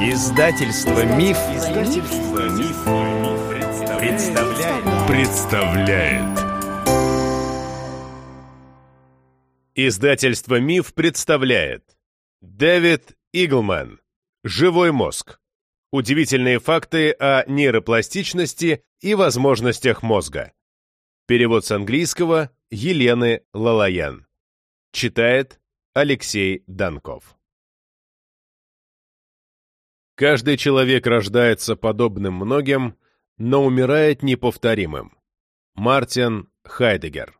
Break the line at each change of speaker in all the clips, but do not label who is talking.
Издательство Миф, Издательство Миф, представляет. представляет. Издательство Миф представляет. Дэвид Иглман. Живой мозг. Удивительные факты о нейропластичности и возможностях мозга. Перевод с английского Елены Лалаян. Читает Алексей Данков. Каждый человек рождается подобным многим, но умирает неповторимым. Мартин Хайдегер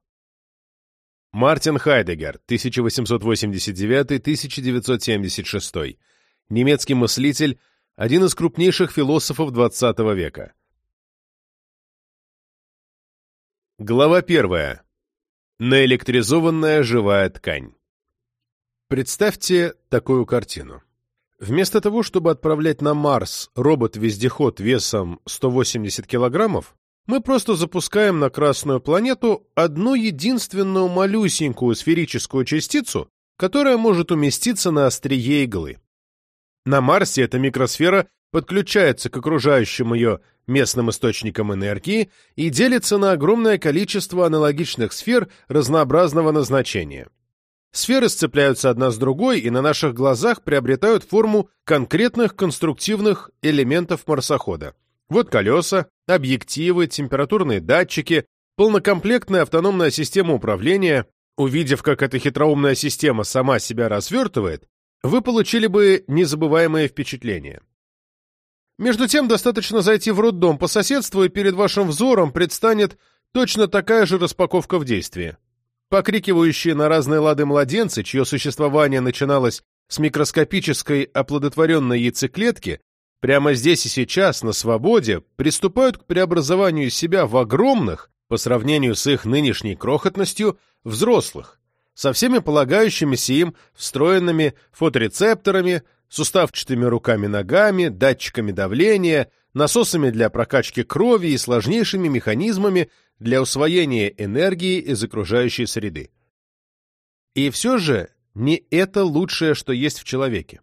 Мартин Хайдегер, 1889-1976. Немецкий мыслитель, один из крупнейших философов XX века. Глава первая. Наэлектризованная живая ткань. Представьте такую картину. Вместо того, чтобы отправлять на Марс робот-вездеход весом 180 килограммов, мы просто запускаем на Красную планету одну единственную малюсенькую сферическую частицу, которая может уместиться на острие иглы. На Марсе эта микросфера подключается к окружающим ее местным источникам энергии и делится на огромное количество аналогичных сфер разнообразного назначения. Сферы сцепляются одна с другой и на наших глазах приобретают форму конкретных конструктивных элементов марсохода. Вот колеса, объективы, температурные датчики, полнокомплектная автономная система управления. Увидев, как эта хитроумная система сама себя развертывает, вы получили бы незабываемое впечатление. Между тем, достаточно зайти в роддом по соседству, и перед вашим взором предстанет точно такая же распаковка в действии. Покрикивающие на разные лады младенцы, чье существование начиналось с микроскопической оплодотворенной яйцеклетки, прямо здесь и сейчас, на свободе, приступают к преобразованию себя в огромных, по сравнению с их нынешней крохотностью, взрослых, со всеми полагающимися им встроенными фоторецепторами, суставчатыми руками-ногами, датчиками давления, насосами для прокачки крови и сложнейшими механизмами для усвоения энергии из окружающей среды. И все же не это лучшее, что есть в человеке.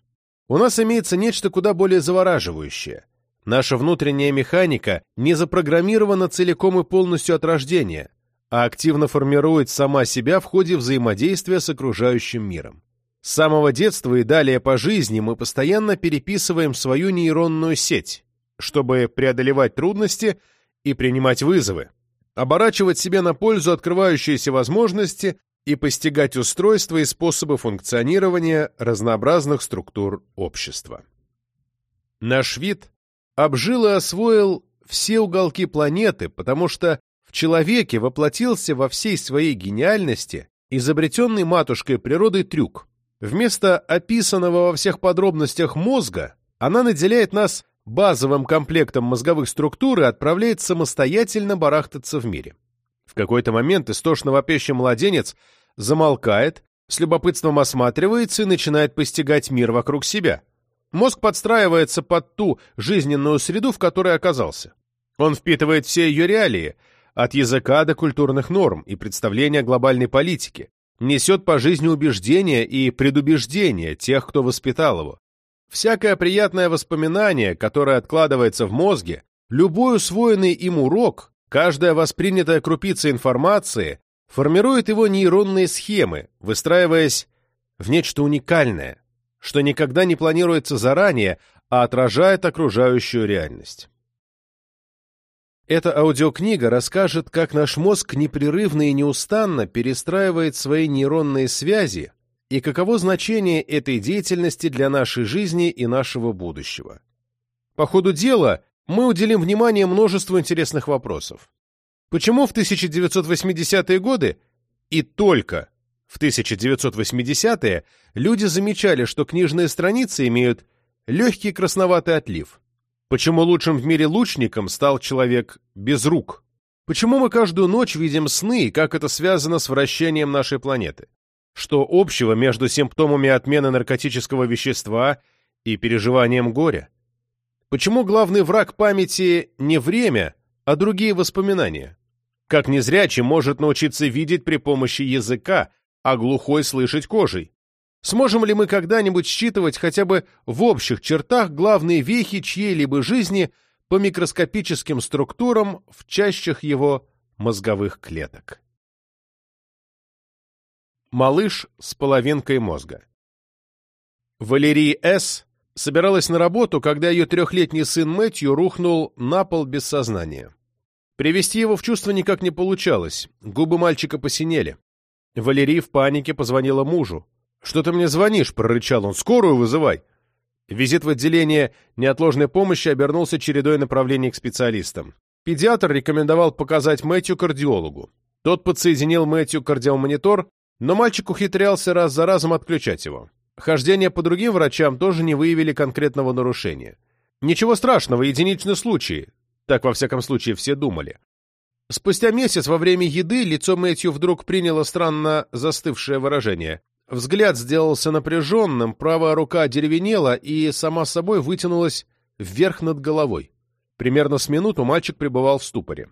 У нас имеется нечто куда более завораживающее. Наша внутренняя механика не запрограммирована целиком и полностью от рождения, а активно формирует сама себя в ходе взаимодействия с окружающим миром. С самого детства и далее по жизни мы постоянно переписываем свою нейронную сеть, чтобы преодолевать трудности и принимать вызовы, оборачивать себе на пользу открывающиеся возможности и постигать устройства и способы функционирования разнообразных структур общества. Наш вид обжил и освоил все уголки планеты, потому что в человеке воплотился во всей своей гениальности изобретенный матушкой природой трюк. Вместо описанного во всех подробностях мозга она наделяет нас базовым комплектом мозговых структур и отправляет самостоятельно барахтаться в мире. В какой-то момент истошно вопящий младенец замолкает, с любопытством осматривается и начинает постигать мир вокруг себя. Мозг подстраивается под ту жизненную среду, в которой оказался. Он впитывает все ее реалии, от языка до культурных норм и представления глобальной политике, несет по жизни убеждения и предубеждения тех, кто воспитал его, Всякое приятное воспоминание, которое откладывается в мозге, любой усвоенный им урок, каждая воспринятая крупица информации формирует его нейронные схемы, выстраиваясь в нечто уникальное, что никогда не планируется заранее, а отражает окружающую реальность. Эта аудиокнига расскажет, как наш мозг непрерывно и неустанно перестраивает свои нейронные связи и каково значение этой деятельности для нашей жизни и нашего будущего. По ходу дела мы уделим внимание множеству интересных вопросов. Почему в 1980-е годы и только в 1980-е люди замечали, что книжные страницы имеют легкий красноватый отлив? Почему лучшим в мире лучником стал человек без рук? Почему мы каждую ночь видим сны и как это связано с вращением нашей планеты? Что общего между симптомами отмены наркотического вещества и переживанием горя? Почему главный враг памяти не время, а другие воспоминания? Как незрячий может научиться видеть при помощи языка, а глухой слышать кожей? Сможем ли мы когда-нибудь считывать хотя бы в общих чертах главные вехи чьей-либо жизни по микроскопическим структурам в чащах его мозговых клеток? Малыш с половинкой мозга Валерий С. собиралась на работу, когда ее трехлетний сын Мэтью рухнул на пол без сознания. Привести его в чувство никак не получалось, губы мальчика посинели. Валерий в панике позвонила мужу. «Что ты мне звонишь?» — прорычал он. «Скорую вызывай!» Визит в отделение неотложной помощи обернулся чередой направлений к специалистам. Педиатр рекомендовал показать Мэтью кардиологу. Тот подсоединил Мэтью кардиомонитор, но мальчик ухитрялся раз за разом отключать его. Хождение по другим врачам тоже не выявили конкретного нарушения. Ничего страшного, единичный случай. Так, во всяком случае, все думали. Спустя месяц во время еды лицо Мэтью вдруг приняло странно застывшее выражение. Взгляд сделался напряженным, правая рука деревенела и сама собой вытянулась вверх над головой. Примерно с минуту мальчик пребывал в ступоре.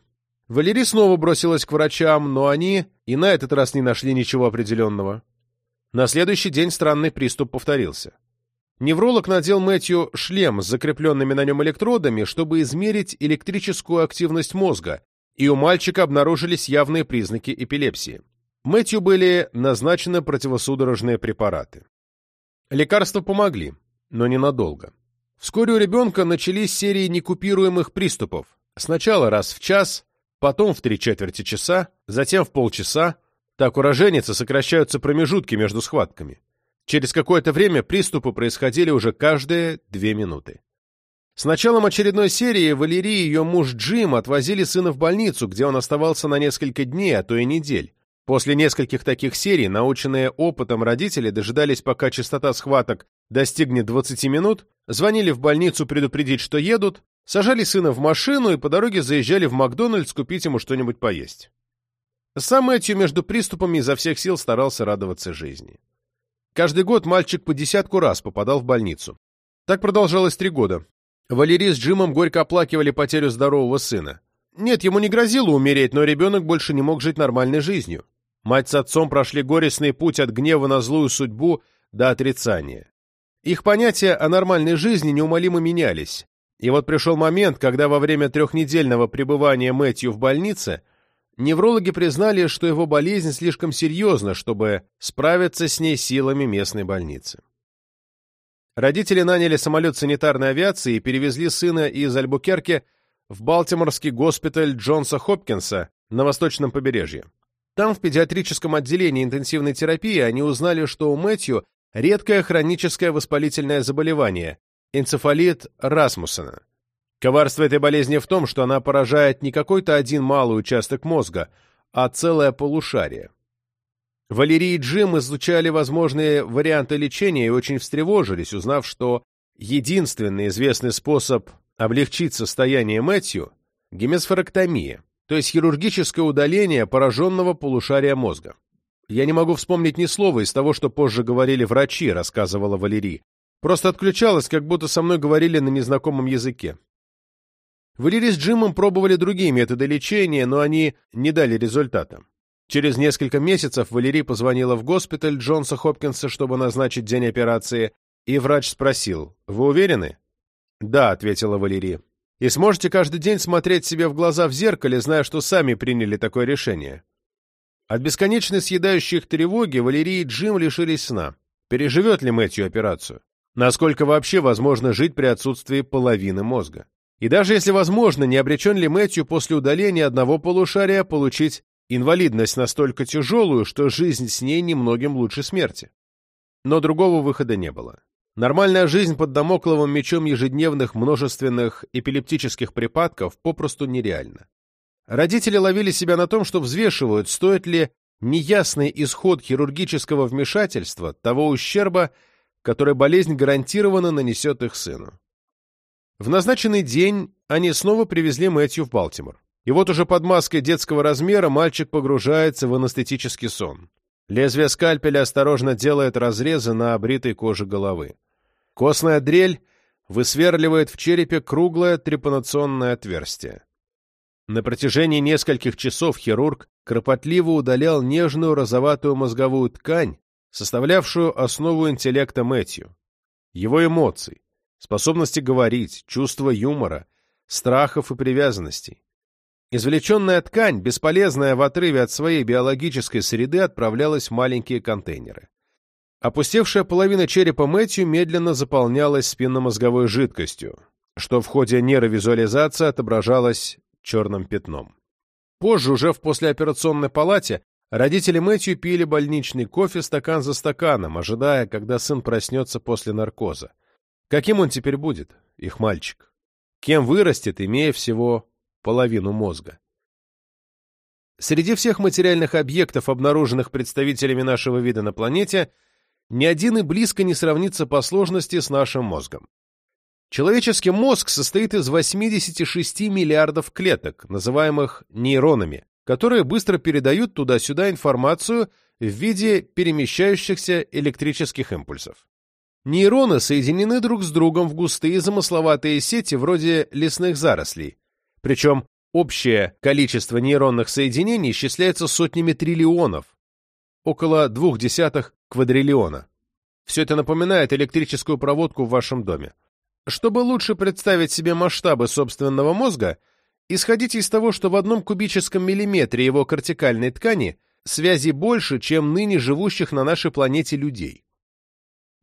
Валерий снова бросилась к врачам, но они и на этот раз не нашли ничего определенного. На следующий день странный приступ повторился. Невролог надел Мэтью шлем с закрепленными на нем электродами, чтобы измерить электрическую активность мозга, и у мальчика обнаружились явные признаки эпилепсии. Мэтью были назначены противосудорожные препараты. Лекарства помогли, но ненадолго. Вскоре у ребенка начались серии некупируемых приступов. Сначала раз в час, потом в три четверти часа, затем в полчаса, так у роженицы сокращаются промежутки между схватками. Через какое-то время приступы происходили уже каждые две минуты. С началом очередной серии Валерий и ее муж Джим отвозили сына в больницу, где он оставался на несколько дней, а то и недель. После нескольких таких серий, наученные опытом родители дожидались, пока частота схваток достигнет 20 минут, звонили в больницу предупредить, что едут, сажали сына в машину и по дороге заезжали в Макдональдс купить ему что-нибудь поесть. Сам Мэтью между приступами изо всех сил старался радоваться жизни. Каждый год мальчик по десятку раз попадал в больницу. Так продолжалось три года. Валерий с Джимом горько оплакивали потерю здорового сына. Нет, ему не грозило умереть, но ребенок больше не мог жить нормальной жизнью. Мать с отцом прошли горестный путь от гнева на злую судьбу до отрицания. Их понятия о нормальной жизни неумолимо менялись. И вот пришел момент, когда во время трехнедельного пребывания Мэтью в больнице Неврологи признали, что его болезнь слишком серьезна, чтобы справиться с ней силами местной больницы. Родители наняли самолет санитарной авиации и перевезли сына из Альбукерки в Балтиморский госпиталь Джонса Хопкинса на восточном побережье. Там, в педиатрическом отделении интенсивной терапии, они узнали, что у Мэтью редкое хроническое воспалительное заболевание – энцефалит Расмуссена. Коварство этой болезни в том, что она поражает не какой-то один малый участок мозга, а целое полушарие. Валерий и Джим изучали возможные варианты лечения и очень встревожились, узнав, что единственный известный способ облегчить состояние Мэтью – гемисфоректомия, то есть хирургическое удаление пораженного полушария мозга. «Я не могу вспомнить ни слова из того, что позже говорили врачи», – рассказывала Валерий. «Просто отключалась, как будто со мной говорили на незнакомом языке. Валерий с Джимом пробовали другие методы лечения, но они не дали результата. Через несколько месяцев Валерий позвонила в госпиталь Джонса Хопкинса, чтобы назначить день операции, и врач спросил, «Вы уверены?» «Да», — ответила Валерий. «И сможете каждый день смотреть себе в глаза в зеркале, зная, что сами приняли такое решение?» От бесконечной съедающей их тревоги Валерий и Джим лишились сна. Переживет ли Мэтью операцию? Насколько вообще возможно жить при отсутствии половины мозга? И даже если возможно, не обречен ли Мэтью после удаления одного полушария получить инвалидность настолько тяжелую, что жизнь с ней немногим лучше смерти? Но другого выхода не было. Нормальная жизнь под домокловым мечом ежедневных множественных эпилептических припадков попросту нереальна. Родители ловили себя на том, что взвешивают, стоит ли неясный исход хирургического вмешательства того ущерба, который болезнь гарантированно нанесет их сыну. В назначенный день они снова привезли Мэтью в Балтимор. И вот уже под маской детского размера мальчик погружается в анестетический сон. Лезвие скальпеля осторожно делает разрезы на обритой коже головы. Костная дрель высверливает в черепе круглое трепанационное отверстие. На протяжении нескольких часов хирург кропотливо удалял нежную розоватую мозговую ткань, составлявшую основу интеллекта Мэтью, его эмоций, способности говорить, чувства юмора, страхов и привязанностей. Извлеченная ткань, бесполезная в отрыве от своей биологической среды, отправлялась в маленькие контейнеры. Опустевшая половина черепа Мэтью медленно заполнялась спинномозговой жидкостью, что в ходе нейровизуализации отображалось черным пятном. Позже, уже в послеоперационной палате, родители Мэтью пили больничный кофе стакан за стаканом, ожидая, когда сын проснется после наркоза. Каким он теперь будет, их мальчик? Кем вырастет, имея всего половину мозга? Среди всех материальных объектов, обнаруженных представителями нашего вида на планете, ни один и близко не сравнится по сложности с нашим мозгом. Человеческий мозг состоит из 86 миллиардов клеток, называемых нейронами, которые быстро передают туда-сюда информацию в виде перемещающихся электрических импульсов. Нейроны соединены друг с другом в густые замысловатые сети вроде лесных зарослей, причем общее количество нейронных соединений исчисляется сотнями триллионов, около двух десятых квадриллиона. Все это напоминает электрическую проводку в вашем доме. Чтобы лучше представить себе масштабы собственного мозга, исходите из того, что в одном кубическом миллиметре его кортикальной ткани связи больше, чем ныне живущих на нашей планете людей.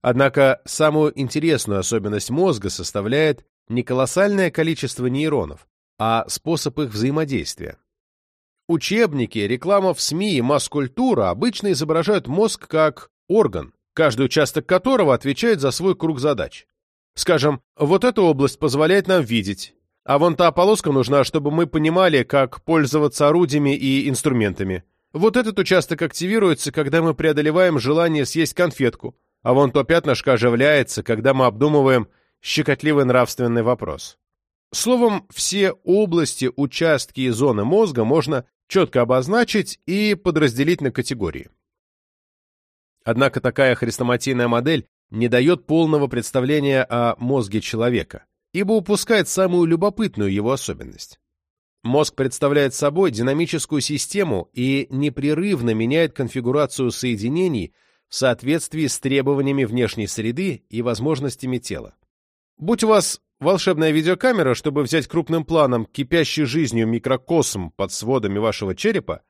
Однако самую интересную особенность мозга составляет не колоссальное количество нейронов, а способ их взаимодействия. Учебники, реклама в СМИ и масс-культура обычно изображают мозг как орган, каждый участок которого отвечает за свой круг задач. Скажем, вот эта область позволяет нам видеть, а вон та полоска нужна, чтобы мы понимали, как пользоваться орудиями и инструментами. Вот этот участок активируется, когда мы преодолеваем желание съесть конфетку, а вон то пятнышко оживляется, когда мы обдумываем щекотливый нравственный вопрос. Словом, все области, участки и зоны мозга можно четко обозначить и подразделить на категории. Однако такая хрестоматийная модель не дает полного представления о мозге человека, ибо упускает самую любопытную его особенность. Мозг представляет собой динамическую систему и непрерывно меняет конфигурацию соединений в соответствии с требованиями внешней среды и возможностями тела. Будь у вас волшебная видеокамера, чтобы взять крупным планом кипящий жизнью микрокосм под сводами вашего черепа,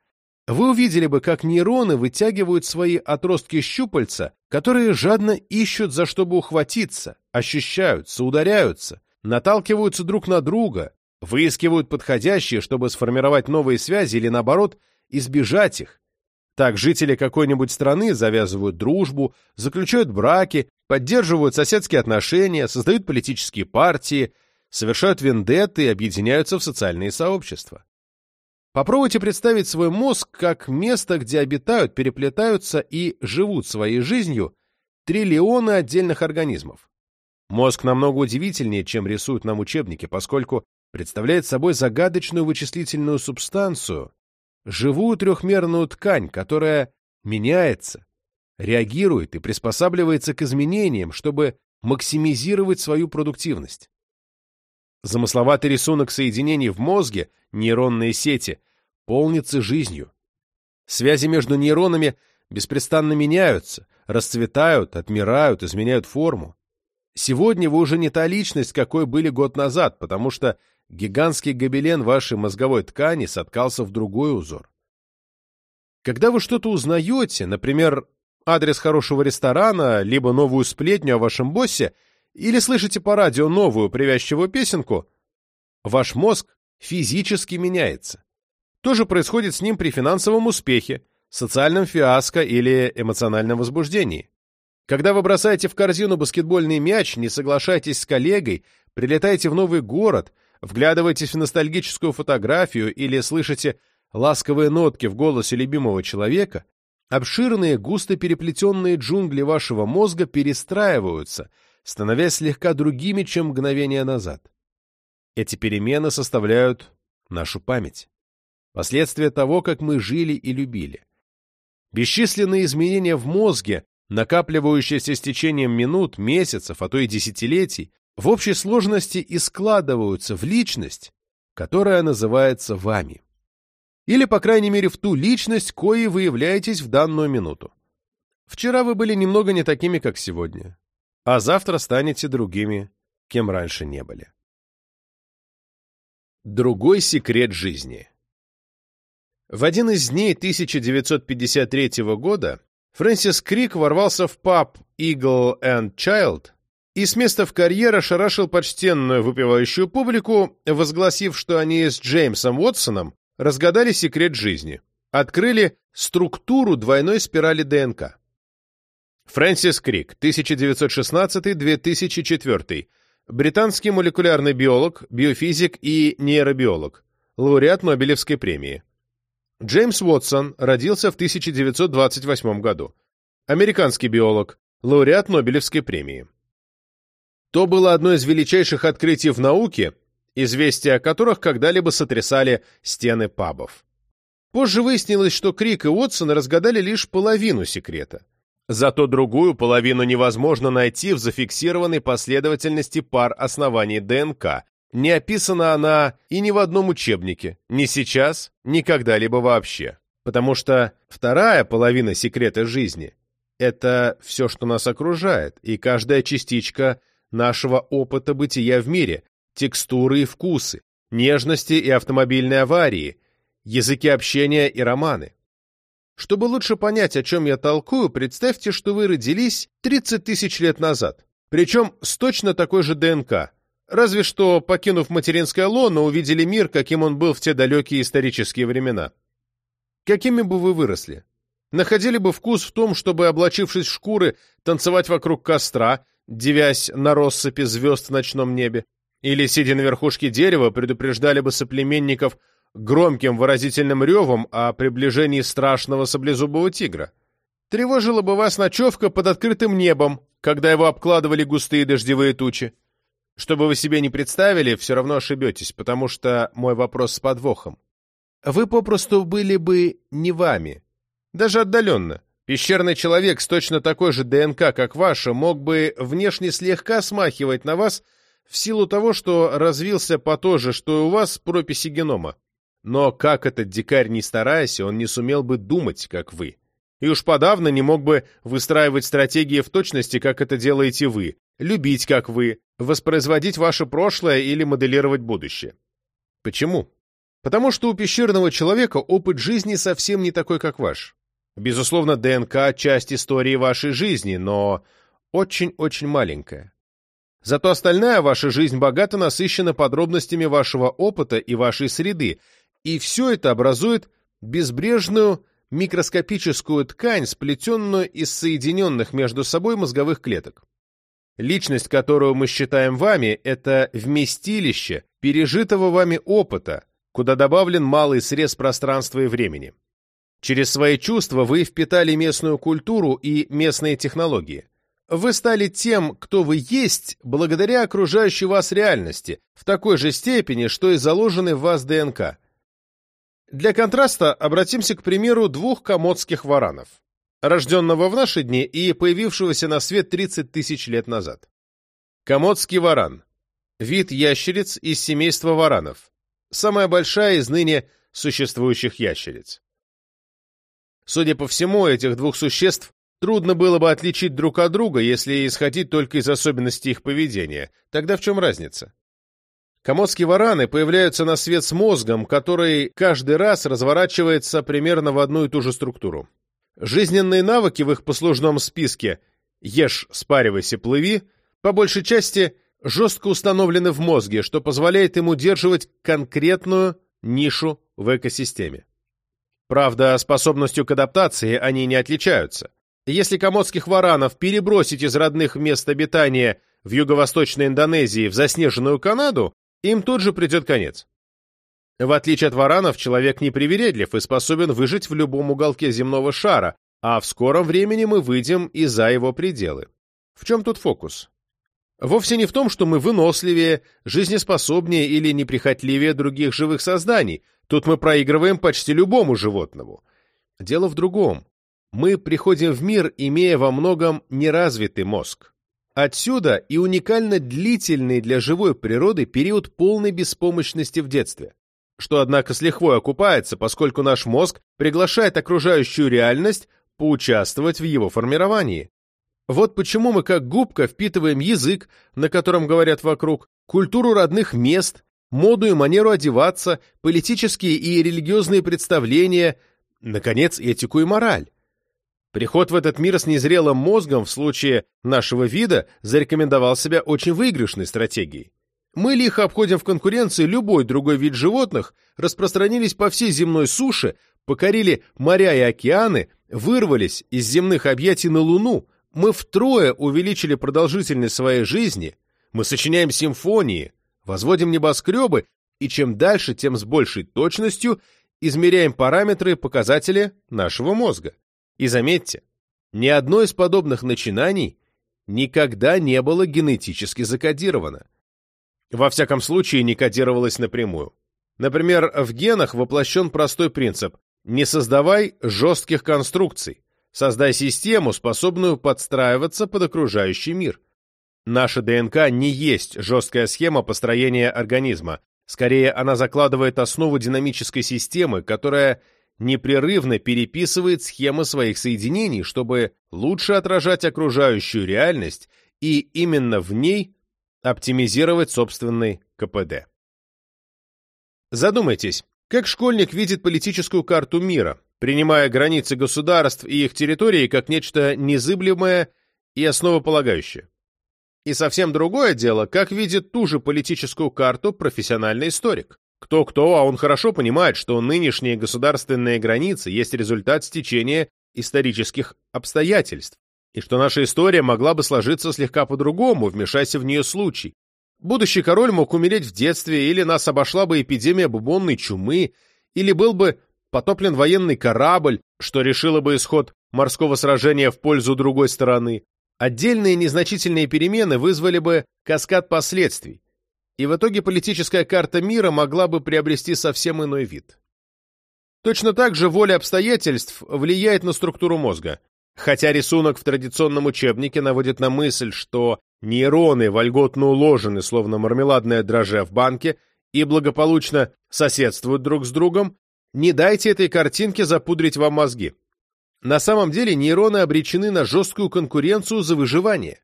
вы увидели бы, как нейроны вытягивают свои отростки щупальца, которые жадно ищут за что бы ухватиться, ощущаются, ударяются, наталкиваются друг на друга, выискивают подходящие, чтобы сформировать новые связи или, наоборот, избежать их. Так жители какой-нибудь страны завязывают дружбу, заключают браки, поддерживают соседские отношения, создают политические партии, совершают вендетты и объединяются в социальные сообщества. Попробуйте представить свой мозг как место, где обитают, переплетаются и живут своей жизнью триллионы отдельных организмов. Мозг намного удивительнее, чем рисуют нам учебники, поскольку представляет собой загадочную вычислительную субстанцию, живую трехмерную ткань, которая меняется, реагирует и приспосабливается к изменениям, чтобы максимизировать свою продуктивность. Замысловатый рисунок соединений в мозге, нейронные сети, полнится жизнью. Связи между нейронами беспрестанно меняются, расцветают, отмирают, изменяют форму. Сегодня вы уже не та личность, какой были год назад, потому что гигантский гобелен вашей мозговой ткани соткался в другой узор. Когда вы что-то узнаете, например, адрес хорошего ресторана, либо новую сплетню о вашем боссе, или слышите по радио новую привязчивую песенку, ваш мозг физически меняется. То же происходит с ним при финансовом успехе, социальном фиаско или эмоциональном возбуждении. Когда вы бросаете в корзину баскетбольный мяч, не соглашайтесь с коллегой, прилетаете в новый город, вглядываетесь в ностальгическую фотографию или слышите ласковые нотки в голосе любимого человека, обширные, густо переплетенные джунгли вашего мозга перестраиваются, становясь слегка другими, чем мгновение назад. Эти перемены составляют нашу память последствия того, как мы жили и любили. Бесчисленные изменения в мозге, накапливающиеся с течением минут, месяцев, а то и десятилетий, в общей сложности и складываются в личность, которая называется вами. Или, по крайней мере, в ту личность, коей вы являетесь в данную минуту. Вчера вы были немного не такими, как сегодня, а завтра станете другими, кем раньше не были. Другой секрет жизни В один из дней 1953 года Фрэнсис Крик ворвался в паб Eagle and Child и с места в карьер ошарашил почтенную выпивающую публику, возгласив, что они с Джеймсом Уотсоном разгадали секрет жизни, открыли структуру двойной спирали ДНК. Фрэнсис Крик, 1916-2004, британский молекулярный биолог, биофизик и нейробиолог, лауреат Нобелевской премии. Джеймс Уотсон родился в 1928 году. Американский биолог, лауреат Нобелевской премии. То было одно из величайших открытий в науке, известия о которых когда-либо сотрясали стены пабов. Позже выяснилось, что Крик и Уотсон разгадали лишь половину секрета. Зато другую половину невозможно найти в зафиксированной последовательности пар оснований ДНК. Не описана она и ни в одном учебнике, ни сейчас, ни когда-либо вообще. Потому что вторая половина секрета жизни — это все, что нас окружает, и каждая частичка нашего опыта бытия в мире, текстуры и вкусы, нежности и автомобильные аварии, языки общения и романы. Чтобы лучше понять, о чем я толкую, представьте, что вы родились 30 тысяч лет назад, причем с точно такой же ДНК, разве что, покинув материнское лоно, увидели мир, каким он был в те далекие исторические времена. Какими бы вы выросли? Находили бы вкус в том, чтобы, облачившись в шкуры, танцевать вокруг костра, девясь на россыпи звезд в ночном небе? Или, сидя на верхушке дерева, предупреждали бы соплеменников громким выразительным ревом о приближении страшного саблезубого тигра? Тревожила бы вас ночевка под открытым небом, когда его обкладывали густые дождевые тучи? Чтобы вы себе не представили, все равно ошибетесь, потому что мой вопрос с подвохом. Вы попросту были бы не вами. Даже отдаленно. Пещерный человек с точно такой же ДНК, как ваша, мог бы внешне слегка смахивать на вас в силу того, что развился по то же, что и у вас, прописи генома. Но как этот дикарь не стараясь, он не сумел бы думать, как вы. И уж подавно не мог бы выстраивать стратегии в точности, как это делаете вы, любить, как вы, воспроизводить ваше прошлое или моделировать будущее. Почему? Потому что у пещерного человека опыт жизни совсем не такой, как ваш. Безусловно, ДНК – часть истории вашей жизни, но очень-очень маленькая. Зато остальная ваша жизнь богата насыщена подробностями вашего опыта и вашей среды, и все это образует безбрежную микроскопическую ткань, сплетенную из соединенных между собой мозговых клеток. Личность, которую мы считаем вами, это вместилище пережитого вами опыта, куда добавлен малый срез пространства и времени. Через свои чувства вы впитали местную культуру и местные технологии. Вы стали тем, кто вы есть, благодаря окружающей вас реальности, в такой же степени, что и заложенный в вас ДНК. Для контраста обратимся к примеру двух комодских варанов, рожденного в наши дни и появившегося на свет 30 тысяч лет назад. Комодский варан – вид ящериц из семейства варанов, самая большая из ныне существующих ящериц. Судя по всему, этих двух существ трудно было бы отличить друг от друга, если исходить только из особенностей их поведения. Тогда в чем разница? Комодские вараны появляются на свет с мозгом, который каждый раз разворачивается примерно в одну и ту же структуру. Жизненные навыки в их послужном списке «Ешь, спаривайся, плыви» по большей части жестко установлены в мозге, что позволяет им удерживать конкретную нишу в экосистеме. Правда, способностью к адаптации они не отличаются. Если комодских варанов перебросить из родных мест обитания в юго-восточной Индонезии в заснеженную Канаду, им тут же придет конец. В отличие от варанов, человек не привередлив и способен выжить в любом уголке земного шара, а в скором времени мы выйдем и за его пределы. В чем тут фокус? Вовсе не в том, что мы выносливее, жизнеспособнее или неприхотливее других живых созданий, Тут мы проигрываем почти любому животному. Дело в другом. Мы приходим в мир, имея во многом неразвитый мозг. Отсюда и уникально длительный для живой природы период полной беспомощности в детстве, что, однако, с лихвой окупается, поскольку наш мозг приглашает окружающую реальность поучаствовать в его формировании. Вот почему мы как губка впитываем язык, на котором говорят вокруг, культуру родных мест, моду и манеру одеваться, политические и религиозные представления, наконец, этику и мораль. Приход в этот мир с незрелым мозгом в случае нашего вида зарекомендовал себя очень выигрышной стратегией. Мы лихо обходим в конкуренции любой другой вид животных, распространились по всей земной суше, покорили моря и океаны, вырвались из земных объятий на Луну, мы втрое увеличили продолжительность своей жизни, мы сочиняем симфонии, возводим небоскребы, и чем дальше, тем с большей точностью измеряем параметры и показатели нашего мозга. И заметьте, ни одно из подобных начинаний никогда не было генетически закодировано. Во всяком случае, не кодировалось напрямую. Например, в генах воплощен простой принцип «не создавай жестких конструкций, создай систему, способную подстраиваться под окружающий мир». Наша ДНК не есть жесткая схема построения организма, скорее она закладывает основу динамической системы, которая непрерывно переписывает схемы своих соединений, чтобы лучше отражать окружающую реальность и именно в ней оптимизировать собственный КПД. Задумайтесь, как школьник видит политическую карту мира, принимая границы государств и их территории как нечто незыблемое и основополагающее. И совсем другое дело, как видит ту же политическую карту профессиональный историк. Кто-кто, а он хорошо понимает, что нынешние государственные границы есть результат стечения исторических обстоятельств, и что наша история могла бы сложиться слегка по-другому, вмешайся в нее случай. Будущий король мог умереть в детстве, или нас обошла бы эпидемия бубонной чумы, или был бы потоплен военный корабль, что решило бы исход морского сражения в пользу другой стороны. Отдельные незначительные перемены вызвали бы каскад последствий, и в итоге политическая карта мира могла бы приобрести совсем иной вид. Точно так же воля обстоятельств влияет на структуру мозга. Хотя рисунок в традиционном учебнике наводит на мысль, что нейроны вольготно уложены, словно мармеладное дрожжа в банке, и благополучно соседствуют друг с другом, не дайте этой картинке запудрить вам мозги. На самом деле нейроны обречены на жесткую конкуренцию за выживание.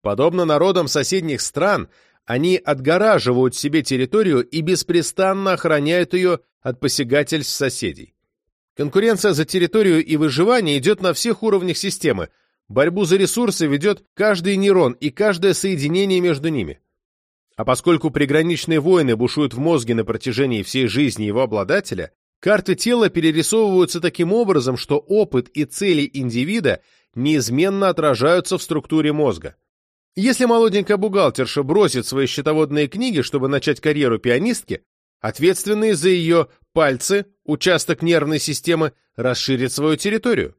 Подобно народам соседних стран, они отгораживают себе территорию и беспрестанно охраняют ее от посягательств соседей. Конкуренция за территорию и выживание идет на всех уровнях системы. Борьбу за ресурсы ведет каждый нейрон и каждое соединение между ними. А поскольку приграничные войны бушуют в мозге на протяжении всей жизни его обладателя, карты тела перерисовываются таким образом, что опыт и цели индивида неизменно отражаются в структуре мозга. Если молоденькая бухгалтерша бросит свои счетоводные книги, чтобы начать карьеру пианистки, ответственные за ее пальцы, участок нервной системы, расширит свою территорию.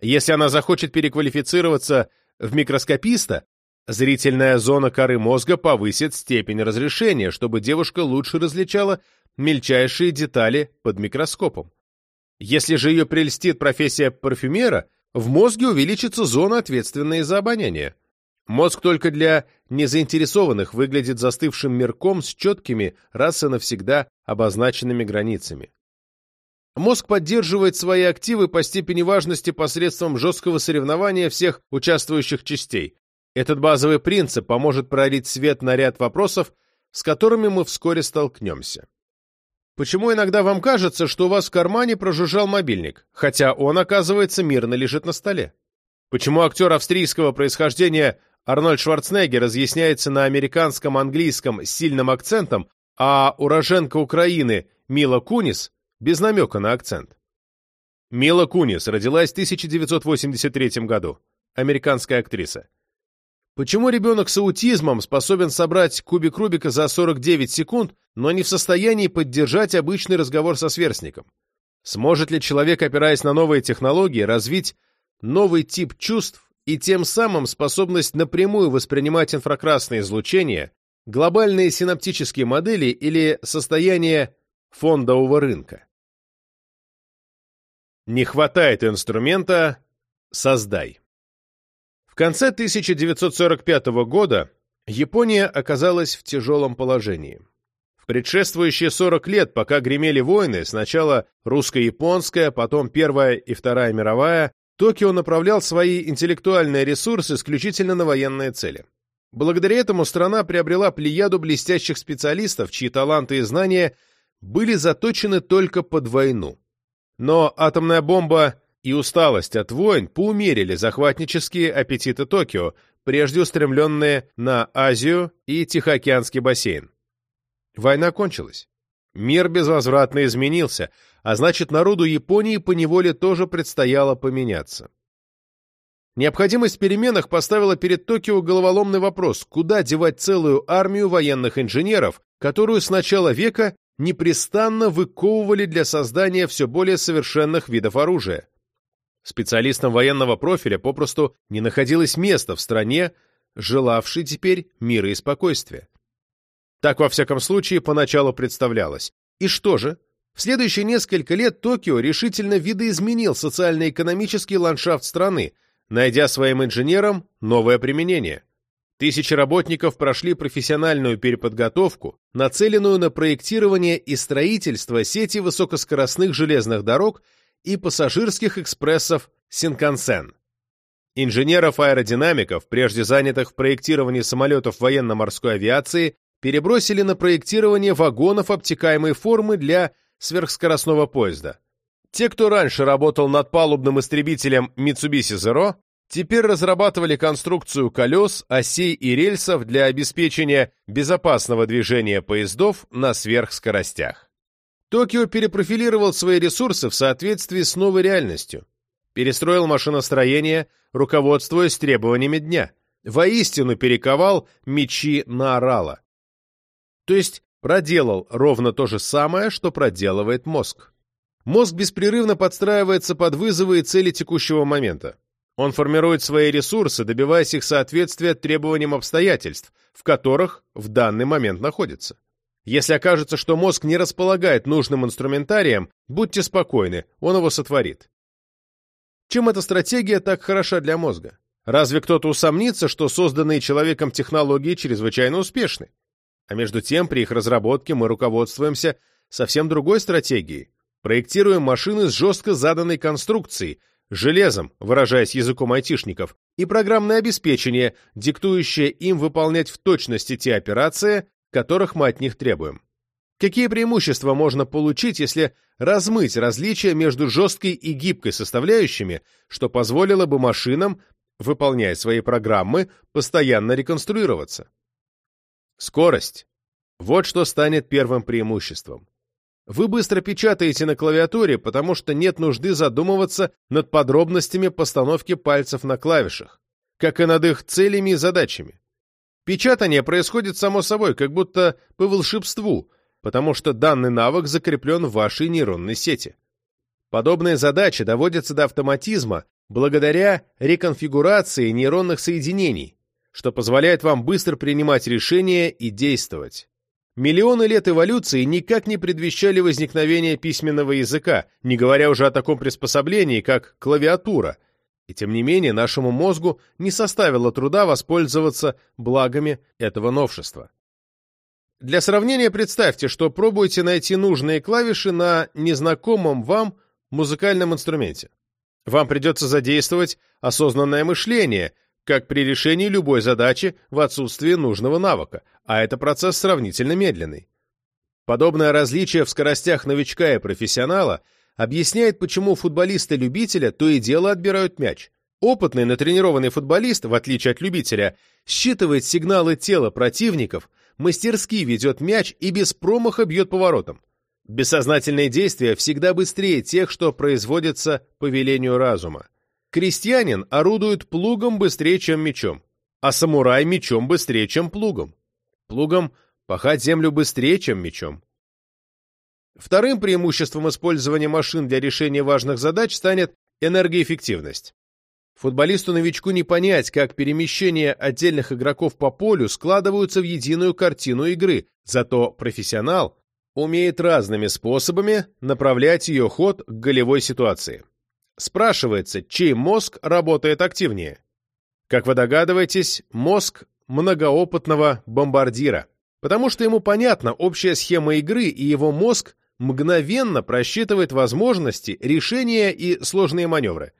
Если она захочет переквалифицироваться в микроскописта, зрительная зона коры мозга повысит степень разрешения, чтобы девушка лучше различала мельчайшие детали под микроскопом. Если же ее прельстит профессия парфюмера, в мозге увеличится зона, ответственная за обоняние. Мозг только для незаинтересованных выглядит застывшим мирком с четкими, раз и навсегда обозначенными границами. Мозг поддерживает свои активы по степени важности посредством жесткого соревнования всех участвующих частей. Этот базовый принцип поможет пролить свет на ряд вопросов, с которыми мы вскоре столкнемся. Почему иногда вам кажется, что у вас в кармане прожужжал мобильник, хотя он, оказывается, мирно лежит на столе? Почему актер австрийского происхождения Арнольд Шварценеггер разъясняется на американском английском с сильным акцентом, а уроженка Украины Мила Кунис без намека на акцент. Мила Кунис родилась в 1983 году. Американская актриса. Почему ребенок с аутизмом способен собрать кубик Рубика за 49 секунд, но не в состоянии поддержать обычный разговор со сверстником? Сможет ли человек, опираясь на новые технологии, развить новый тип чувств, и тем самым способность напрямую воспринимать инфракрасное излучение, глобальные синаптические модели или состояние фондового рынка. Не хватает инструмента – создай. В конце 1945 года Япония оказалась в тяжелом положении. В предшествующие 40 лет, пока гремели войны, сначала русско-японская, потом Первая и Вторая мировая, Токио направлял свои интеллектуальные ресурсы исключительно на военные цели. Благодаря этому страна приобрела плеяду блестящих специалистов, чьи таланты и знания были заточены только под войну. Но атомная бомба и усталость от войн поумерили захватнические аппетиты Токио, прежде устремленные на Азию и Тихоокеанский бассейн. Война кончилась. Мир безвозвратно изменился, а значит, народу Японии поневоле тоже предстояло поменяться. Необходимость переменах поставила перед Токио головоломный вопрос, куда девать целую армию военных инженеров, которую с начала века непрестанно выковывали для создания все более совершенных видов оружия. Специалистам военного профиля попросту не находилось места в стране, желавшей теперь мира и спокойствия. Так, во всяком случае, поначалу представлялось. И что же? В следующие несколько лет Токио решительно видоизменил социально-экономический ландшафт страны, найдя своим инженерам новое применение. Тысячи работников прошли профессиональную переподготовку, нацеленную на проектирование и строительство сети высокоскоростных железных дорог и пассажирских экспрессов Синкансен. Инженеров-аэродинамиков, прежде занятых в проектировании самолетов военно-морской авиации, перебросили на проектирование вагонов обтекаемой формы для сверхскоростного поезда. Те, кто раньше работал над палубным истребителем Mitsubishi Zero, теперь разрабатывали конструкцию колес, осей и рельсов для обеспечения безопасного движения поездов на сверхскоростях. Токио перепрофилировал свои ресурсы в соответствии с новой реальностью. Перестроил машиностроение, руководствуясь требованиями дня. Воистину перековал мечи на орала. То есть проделал ровно то же самое, что проделывает мозг. Мозг беспрерывно подстраивается под вызовы и цели текущего момента. Он формирует свои ресурсы, добиваясь их соответствия требованиям обстоятельств, в которых в данный момент находится. Если окажется, что мозг не располагает нужным инструментарием, будьте спокойны, он его сотворит. Чем эта стратегия так хороша для мозга? Разве кто-то усомнится, что созданные человеком технологии чрезвычайно успешны? А между тем, при их разработке мы руководствуемся совсем другой стратегией. Проектируем машины с жестко заданной конструкцией, железом, выражаясь языком айтишников, и программное обеспечение, диктующее им выполнять в точности те операции, которых мы от них требуем. Какие преимущества можно получить, если размыть различия между жесткой и гибкой составляющими, что позволило бы машинам, выполняя свои программы, постоянно реконструироваться? Скорость. Вот что станет первым преимуществом. Вы быстро печатаете на клавиатуре, потому что нет нужды задумываться над подробностями постановки пальцев на клавишах, как и над их целями и задачами. Печатание происходит само собой, как будто по волшебству, потому что данный навык закреплен в вашей нейронной сети. Подобные задачи доводятся до автоматизма благодаря реконфигурации нейронных соединений, что позволяет вам быстро принимать решения и действовать. Миллионы лет эволюции никак не предвещали возникновения письменного языка, не говоря уже о таком приспособлении, как клавиатура. И тем не менее нашему мозгу не составило труда воспользоваться благами этого новшества. Для сравнения представьте, что пробуете найти нужные клавиши на незнакомом вам музыкальном инструменте. Вам придется задействовать осознанное мышление, как при решении любой задачи в отсутствии нужного навыка, а это процесс сравнительно медленный. Подобное различие в скоростях новичка и профессионала объясняет, почему футболисты-любителя то и дело отбирают мяч. Опытный, натренированный футболист, в отличие от любителя, считывает сигналы тела противников, мастерски ведет мяч и без промаха бьет поворотом. Бессознательные действия всегда быстрее тех, что производятся по велению разума. Крестьянин орудует плугом быстрее, чем мечом, а самурай мечом быстрее, чем плугом. Плугом пахать землю быстрее, чем мечом. Вторым преимуществом использования машин для решения важных задач станет энергоэффективность. Футболисту-новичку не понять, как перемещения отдельных игроков по полю складываются в единую картину игры, зато профессионал умеет разными способами направлять ее ход к голевой ситуации. Спрашивается, чей мозг работает активнее? Как вы догадываетесь, мозг многоопытного бомбардира, потому что ему понятна общая схема игры, и его мозг мгновенно просчитывает возможности, решения и сложные маневры.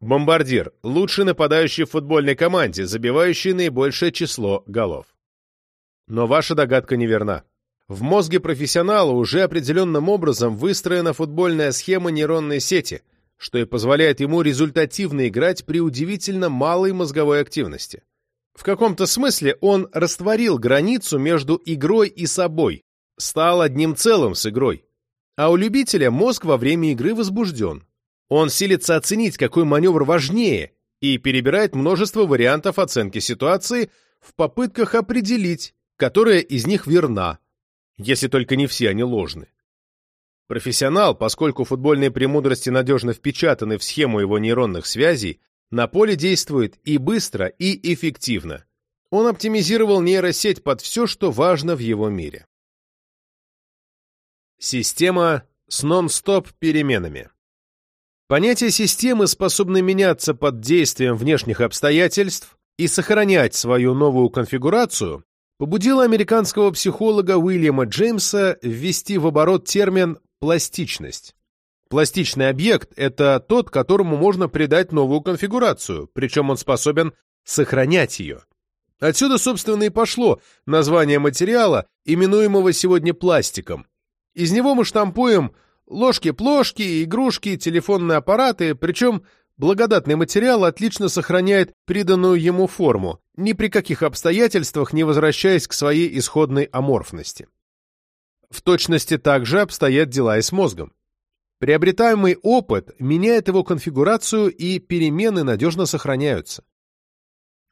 Бомбардир – лучший нападающий в футбольной команде, забивающий наибольшее число голов. Но ваша догадка неверна. В мозге профессионала уже определенным образом выстроена футбольная схема нейронной сети, что и позволяет ему результативно играть при удивительно малой мозговой активности. В каком-то смысле он растворил границу между игрой и собой, стал одним целым с игрой. А у любителя мозг во время игры возбужден. Он силится оценить, какой маневр важнее, и перебирает множество вариантов оценки ситуации в попытках определить, которая из них верна, если только не все они ложны. Профессионал, поскольку футбольные премудрости надежно впечатаны в схему его нейронных связей, на поле действует и быстро, и эффективно. Он оптимизировал нейросеть под все, что важно в его мире. Система с нон-стоп переменами. Понятие системы способны меняться под действием внешних обстоятельств и сохранять свою новую конфигурацию побудило американского психолога Уильяма Джеймса ввести в оборот термин «пластичность». Пластичный объект – это тот, которому можно придать новую конфигурацию, причем он способен сохранять ее. Отсюда, собственно, и пошло название материала, именуемого сегодня пластиком. Из него мы штампуем Ложки-плошки, игрушки, телефонные аппараты, причем благодатный материал отлично сохраняет приданную ему форму, ни при каких обстоятельствах не возвращаясь к своей исходной аморфности. В точности также обстоят дела и с мозгом. Приобретаемый опыт меняет его конфигурацию и перемены надежно сохраняются.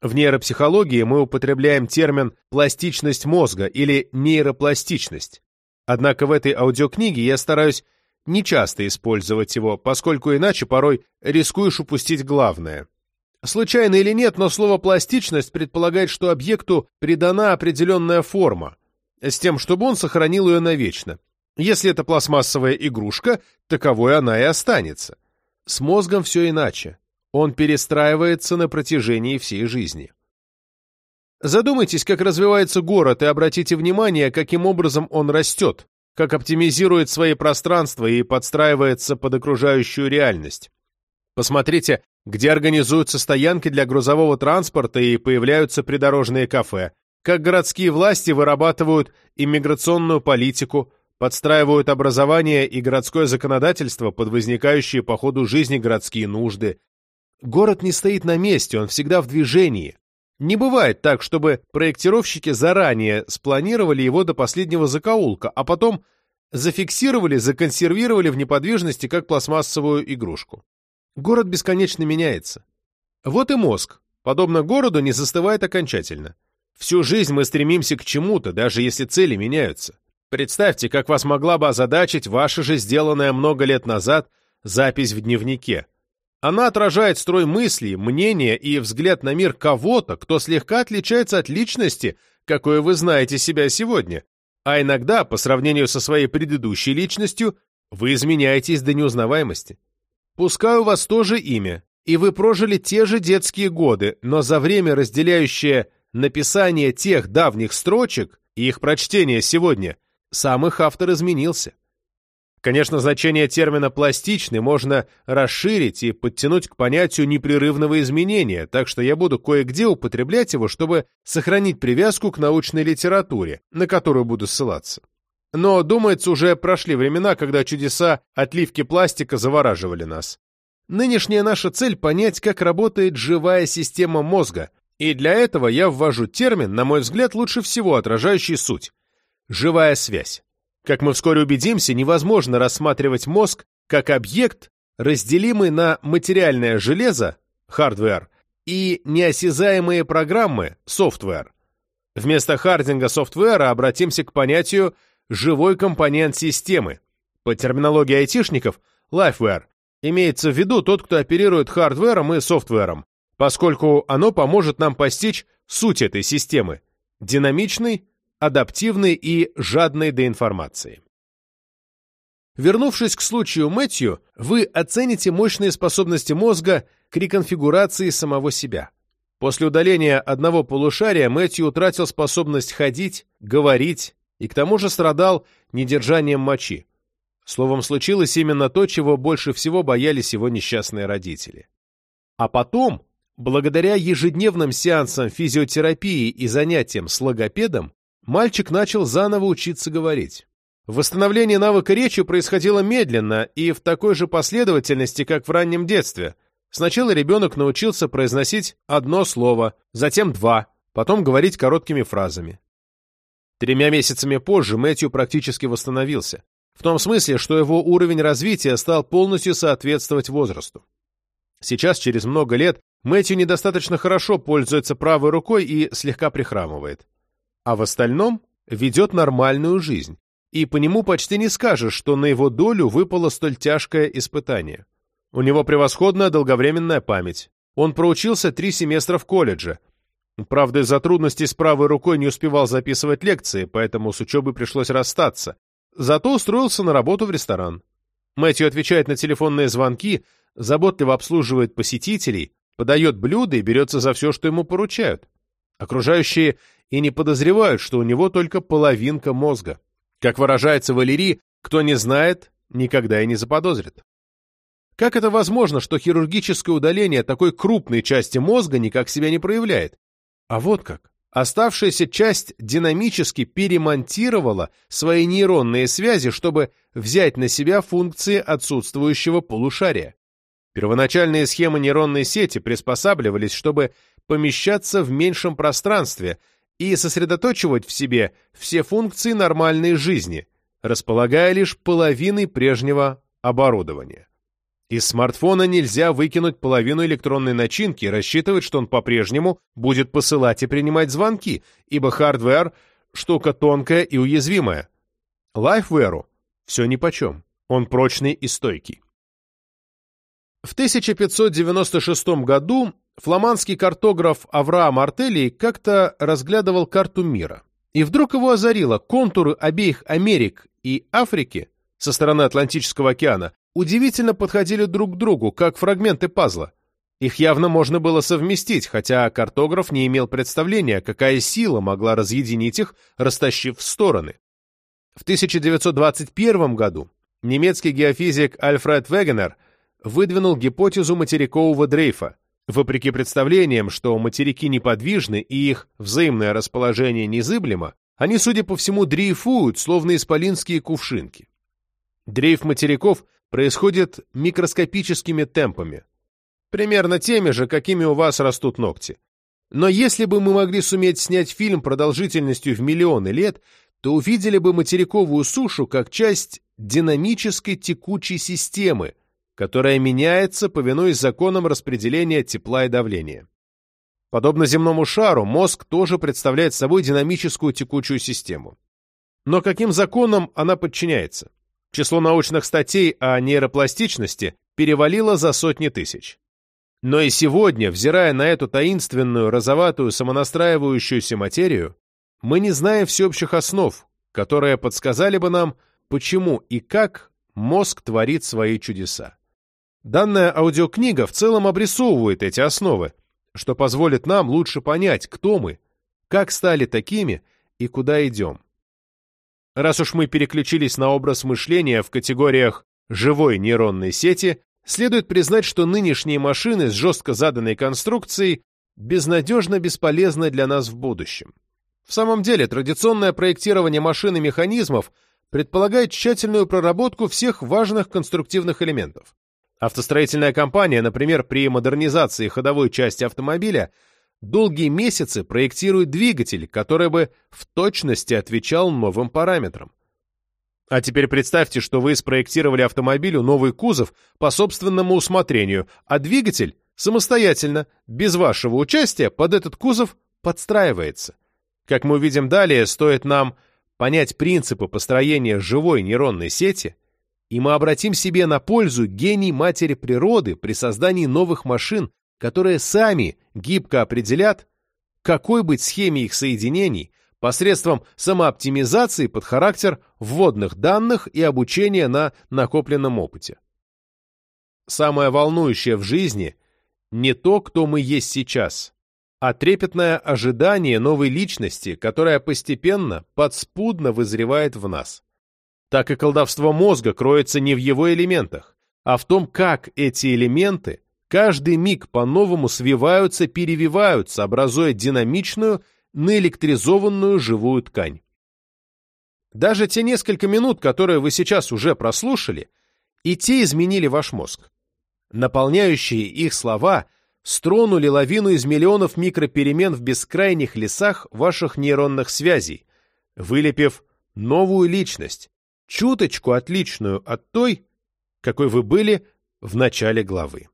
В нейропсихологии мы употребляем термин «пластичность мозга» или «нейропластичность». Однако в этой аудиокниге я стараюсь не часто использовать его, поскольку иначе порой рискуешь упустить главное. Случайно или нет, но слово «пластичность» предполагает, что объекту придана определенная форма, с тем, чтобы он сохранил ее навечно. Если это пластмассовая игрушка, таковой она и останется. С мозгом все иначе. Он перестраивается на протяжении всей жизни. Задумайтесь, как развивается город, и обратите внимание, каким образом он растет, как оптимизирует свои пространства и подстраивается под окружающую реальность. Посмотрите, где организуются стоянки для грузового транспорта и появляются придорожные кафе, как городские власти вырабатывают иммиграционную политику, подстраивают образование и городское законодательство под возникающие по ходу жизни городские нужды. Город не стоит на месте, он всегда в движении. Не бывает так, чтобы проектировщики заранее спланировали его до последнего закоулка, а потом зафиксировали, законсервировали в неподвижности, как пластмассовую игрушку. Город бесконечно меняется. Вот и мозг, подобно городу, не застывает окончательно. Всю жизнь мы стремимся к чему-то, даже если цели меняются. Представьте, как вас могла бы озадачить ваша же сделанная много лет назад запись в дневнике. Она отражает строй мыслей, мнения и взгляд на мир кого-то, кто слегка отличается от личности, какой вы знаете себя сегодня. А иногда, по сравнению со своей предыдущей личностью, вы изменяетесь до неузнаваемости. Пускай у вас тоже имя, и вы прожили те же детские годы, но за время, разделяющее написание тех давних строчек и их прочтение сегодня, сам их автор изменился. Конечно, значение термина «пластичный» можно расширить и подтянуть к понятию непрерывного изменения, так что я буду кое-где употреблять его, чтобы сохранить привязку к научной литературе, на которую буду ссылаться. Но, думается, уже прошли времена, когда чудеса отливки пластика завораживали нас. Нынешняя наша цель — понять, как работает живая система мозга, и для этого я ввожу термин, на мой взгляд, лучше всего отражающий суть — живая связь. Как мы вскоре убедимся, невозможно рассматривать мозг как объект, разделимый на материальное железо, hardware, и неосязаемые программы, software. Вместо хардвера и софтвера обратимся к понятию «живой компонент системы». По терминологии айтишников, liveware имеется в виду тот, кто оперирует хардвером и софтвером, поскольку оно поможет нам постичь суть этой системы – динамичный, адаптивный и жадный до информации. Вернувшись к случаю Мэтью, вы оцените мощные способности мозга к реконфигурации самого себя. После удаления одного полушария Мэтью утратил способность ходить, говорить и к тому же страдал недержанием мочи. Словом, случилось именно то, чего больше всего боялись его несчастные родители. А потом, благодаря ежедневным сеансам физиотерапии и занятиям с логопедом, мальчик начал заново учиться говорить. Восстановление навыка речи происходило медленно и в такой же последовательности, как в раннем детстве. Сначала ребенок научился произносить одно слово, затем два, потом говорить короткими фразами. Тремя месяцами позже Мэтью практически восстановился. В том смысле, что его уровень развития стал полностью соответствовать возрасту. Сейчас, через много лет, Мэтью недостаточно хорошо пользуется правой рукой и слегка прихрамывает. А в остальном ведет нормальную жизнь, и по нему почти не скажешь, что на его долю выпало столь тяжкое испытание. У него превосходная долговременная память. Он проучился три семестра в колледже, Правда, из-за трудностей с правой рукой не успевал записывать лекции, поэтому с учебой пришлось расстаться. Зато устроился на работу в ресторан. Мэтью отвечает на телефонные звонки, заботливо обслуживает посетителей, подает блюда и берется за все, что ему поручают. Окружающие и не подозревают, что у него только половинка мозга. Как выражается Валерий, кто не знает, никогда и не заподозрит. Как это возможно, что хирургическое удаление такой крупной части мозга никак себя не проявляет? А вот как. Оставшаяся часть динамически перемонтировала свои нейронные связи, чтобы взять на себя функции отсутствующего полушария. Первоначальные схемы нейронной сети приспосабливались, чтобы помещаться в меньшем пространстве и сосредоточивать в себе все функции нормальной жизни, располагая лишь половиной прежнего оборудования. Из смартфона нельзя выкинуть половину электронной начинки и рассчитывать, что он по-прежнему будет посылать и принимать звонки, ибо хардвер – штука тонкая и уязвимая. Liveware у все нипочем, он прочный и стойкий. В 1596 году фламандский картограф Авраам Ортелий как-то разглядывал карту мира. И вдруг его озарило контуры обеих Америк и Африки со стороны Атлантического океана удивительно подходили друг к другу, как фрагменты пазла. Их явно можно было совместить, хотя картограф не имел представления, какая сила могла разъединить их, растащив в стороны. В 1921 году немецкий геофизик Альфред Вегенер выдвинул гипотезу материкового дрейфа. Вопреки представлениям, что материки неподвижны и их взаимное расположение незыблемо, они, судя по всему, дрейфуют, словно исполинские кувшинки. Дрейф материков происходит микроскопическими темпами, примерно теми же, какими у вас растут ногти. Но если бы мы могли суметь снять фильм продолжительностью в миллионы лет, то увидели бы материковую сушу как часть динамической текучей системы, которая меняется, повинуясь законам распределения тепла и давления. Подобно земному шару, мозг тоже представляет собой динамическую текучую систему. Но каким законам она подчиняется? Число научных статей о нейропластичности перевалило за сотни тысяч. Но и сегодня, взирая на эту таинственную, розоватую, самонастраивающуюся материю, мы не знаем всеобщих основ, которые подсказали бы нам, почему и как мозг творит свои чудеса. Данная аудиокнига в целом обрисовывает эти основы, что позволит нам лучше понять, кто мы, как стали такими и куда идем. Раз уж мы переключились на образ мышления в категориях живой нейронной сети, следует признать, что нынешние машины с жестко заданной конструкцией безнадежно бесполезны для нас в будущем. В самом деле, традиционное проектирование машин и механизмов предполагает тщательную проработку всех важных конструктивных элементов. Автостроительная компания, например, при модернизации ходовой части автомобиля – долгие месяцы проектирует двигатель, который бы в точности отвечал новым параметрам. А теперь представьте, что вы спроектировали автомобилю новый кузов по собственному усмотрению, а двигатель самостоятельно, без вашего участия, под этот кузов подстраивается. Как мы увидим далее, стоит нам понять принципы построения живой нейронной сети, и мы обратим себе на пользу гений матери природы при создании новых машин, которые сами гибко определят, какой быть схеме их соединений посредством самооптимизации под характер вводных данных и обучения на накопленном опыте. Самое волнующее в жизни не то, кто мы есть сейчас, а трепетное ожидание новой личности, которая постепенно, подспудно вызревает в нас. Так и колдовство мозга кроется не в его элементах, а в том, как эти элементы каждый миг по-новому свиваются, перевиваются, образуя динамичную, наэлектризованную живую ткань. Даже те несколько минут, которые вы сейчас уже прослушали, и те изменили ваш мозг. Наполняющие их слова стронули лавину из миллионов микроперемен в бескрайних лесах ваших нейронных связей, вылепив новую личность, чуточку отличную от той, какой вы были в начале главы.